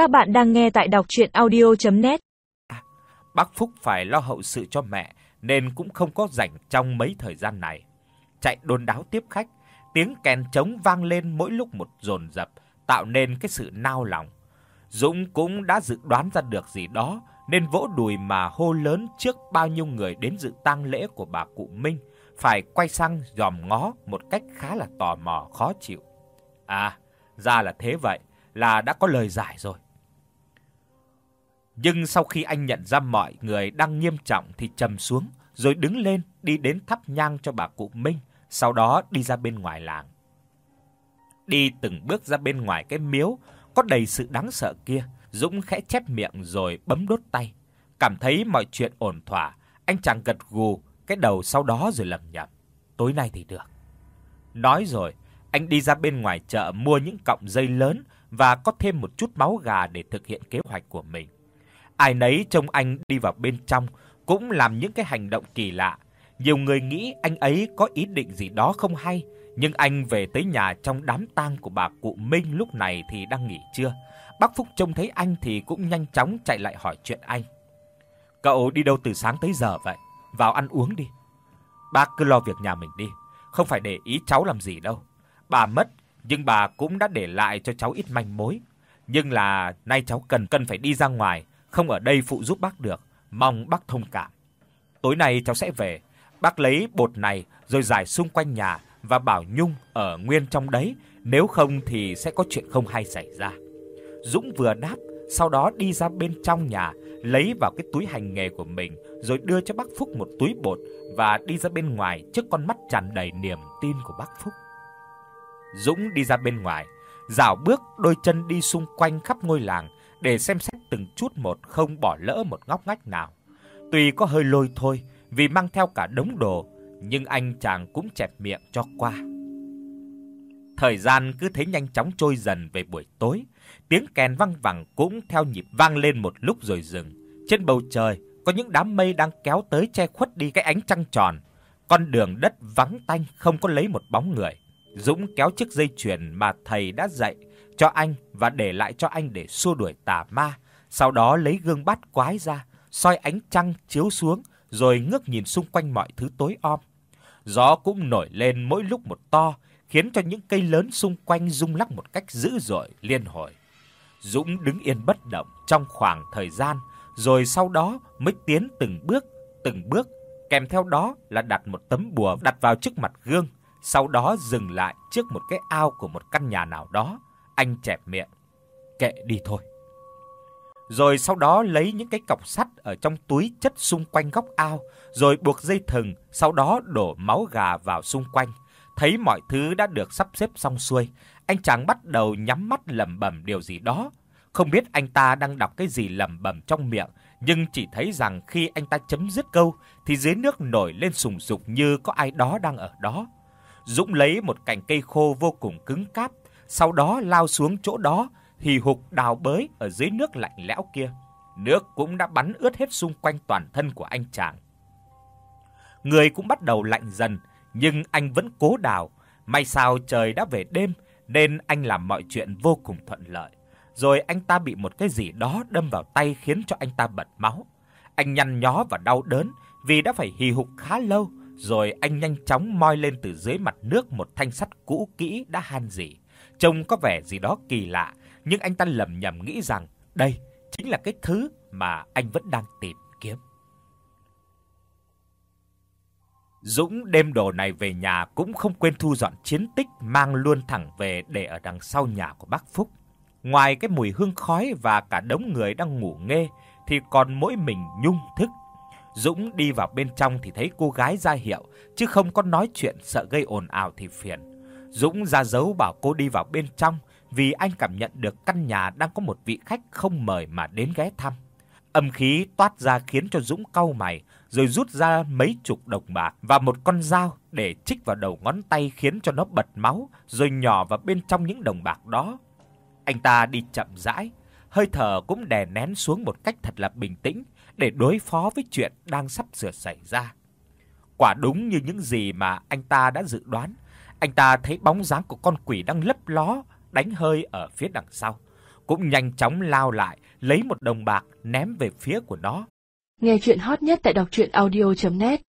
Các bạn đang nghe tại đọc audio net à, Bác Phúc phải lo hậu sự cho mẹ nên cũng không có rảnh trong mấy thời gian này. Chạy đôn đáo tiếp khách, tiếng kèn trống vang lên mỗi lúc một dồn dập, tạo nên cái sự nao lòng. Dũng cũng đã dự đoán ra được gì đó nên vỗ đùi mà hô lớn trước bao nhiêu người đến dự tang lễ của bà cụ Minh, phải quay sang dòm ngó một cách khá là tò mò khó chịu. À, ra là thế vậy, là đã có lời giải rồi. Nhưng sau khi anh nhận ra mọi người đang nghiêm trọng thì trầm xuống, rồi đứng lên đi đến thắp nhang cho bà cụ Minh, sau đó đi ra bên ngoài làng. Đi từng bước ra bên ngoài cái miếu có đầy sự đáng sợ kia, Dũng khẽ chép miệng rồi bấm đốt tay. Cảm thấy mọi chuyện ổn thỏa, anh chàng gật gù cái đầu sau đó rồi lẩm nhẩm, tối nay thì được. Nói rồi, anh đi ra bên ngoài chợ mua những cọng dây lớn và có thêm một chút máu gà để thực hiện kế hoạch của mình. Ai nấy trông anh đi vào bên trong cũng làm những cái hành động kỳ lạ. Nhiều người nghĩ anh ấy có ý định gì đó không hay, nhưng anh về tới nhà trong đám tang của bà cụ Minh lúc này thì đang nghỉ trưa. Bác Phúc trông thấy anh thì cũng nhanh chóng chạy lại hỏi chuyện anh. Cậu đi đâu từ sáng tới giờ vậy? Vào ăn uống đi. Bác cứ lo việc nhà mình đi, không phải để ý cháu làm gì đâu. Bà mất, nhưng bà cũng đã để lại cho cháu ít manh mối. Nhưng là nay cháu cần cần phải đi ra ngoài, không ở đây phụ giúp bác được, mong bác thông cảm. Tối nay cháu sẽ về, bác lấy bột này rồi rải xung quanh nhà và bảo Nhung ở nguyên trong đấy, nếu không thì sẽ có chuyện không hay xảy ra. Dũng vừa đáp, sau đó đi ra bên trong nhà, lấy vào cái túi hành nghề của mình rồi đưa cho bác Phúc một túi bột và đi ra bên ngoài trước con mắt tràn đầy niềm tin của bác Phúc. Dũng đi ra bên ngoài, dạo bước đôi chân đi xung quanh khắp ngôi làng để xem xét từng chút một không bỏ lỡ một ngóc ngách nào. Tuy có hơi lôi thôi vì mang theo cả đống đồ, nhưng anh chàng cũng chẹp miệng cho qua. Thời gian cứ thế nhanh chóng trôi dần về buổi tối, tiếng kèn vang vẳng cũng theo nhịp vang lên một lúc rồi dừng. Trên bầu trời có những đám mây đang kéo tới che khuất đi cái ánh trăng tròn. Con đường đất vắng tanh không có lấy một bóng người. Dũng kéo chiếc dây chuyền mà thầy đã dạy cho anh và để lại cho anh để xua đuổi tà ma, sau đó lấy gương bắt quái ra, soi ánh trăng chiếu xuống rồi ngước nhìn xung quanh mọi thứ tối om. Gió cũng nổi lên mỗi lúc một to, khiến cho những cây lớn xung quanh rung lắc một cách dữ dội liên hồi. Dũng đứng yên bất động trong khoảng thời gian, rồi sau đó mới tiến từng bước, từng bước, kèm theo đó là đặt một tấm bùa đặt vào trước mặt gương, sau đó dừng lại trước một cái ao của một căn nhà nào đó, anh chẹp miệng, kệ đi thôi. Rồi sau đó lấy những cái cọc sắt ở trong túi chất xung quanh góc ao, rồi buộc dây thừng, sau đó đổ máu gà vào xung quanh. Thấy mọi thứ đã được sắp xếp xong xuôi, anh chàng bắt đầu nhắm mắt lẩm bẩm điều gì đó. Không biết anh ta đang đọc cái gì lẩm bẩm trong miệng, nhưng chỉ thấy rằng khi anh ta chấm dứt câu thì dưới nước nổi lên sùng sục như có ai đó đang ở đó. Dũng lấy một cành cây khô vô cùng cứng cáp, sau đó lao xuống chỗ đó, hì hục đào bới ở dưới nước lạnh lẽo kia. Nước cũng đã bắn ướt hết xung quanh toàn thân của anh chàng. Người cũng bắt đầu lạnh dần, nhưng anh vẫn cố đào, may sao trời đã về đêm nên anh làm mọi chuyện vô cùng thuận lợi. Rồi anh ta bị một cái gì đó đâm vào tay khiến cho anh ta bật máu. Anh nhăn nhó và đau đớn vì đã phải hì hục khá lâu, rồi anh nhanh chóng moi lên từ dưới mặt nước một thanh sắt cũ kỹ đã han rỉ. Trông có vẻ gì đó kỳ lạ, nhưng anh ta lẩm nhẩm nghĩ rằng đây chính là cái thứ mà anh vẫn đang tìm kiếm. Dũng đem đồ này về nhà cũng không quên thu dọn chiến tích mang luôn thẳng về để ở đằng sau nhà của bác Phúc. Ngoài cái mùi hương khói và cả đống người đang ngủ nghê thì còn mỗi mình Nhung thức. Dũng đi vào bên trong thì thấy cô gái ra hiệu chứ không có nói chuyện sợ gây ồn ào thì phiền. Dũng ra dấu bảo cô đi vào bên trong vì anh cảm nhận được căn nhà đang có một vị khách không mời mà đến ghé thăm. Âm khí toát ra khiến cho Dũng cau mày, rồi rút ra mấy chục đồng bạc và một con dao để chích vào đầu ngón tay khiến cho nó bật máu, rồi nhỏ vào bên trong những đồng bạc đó. Anh ta đi chậm rãi, hơi thở cũng đè nén xuống một cách thật là bình tĩnh để đối phó với chuyện đang sắp sửa xảy ra. Quả đúng như những gì mà anh ta đã dự đoán, anh ta thấy bóng dáng của con quỷ đang lấp ló đánh hơi ở phía đằng sau. cũng nhanh chóng lao lại, lấy một đồng bạc ném về phía của nó. Nghe truyện hot nhất tại doctruyenaudio.net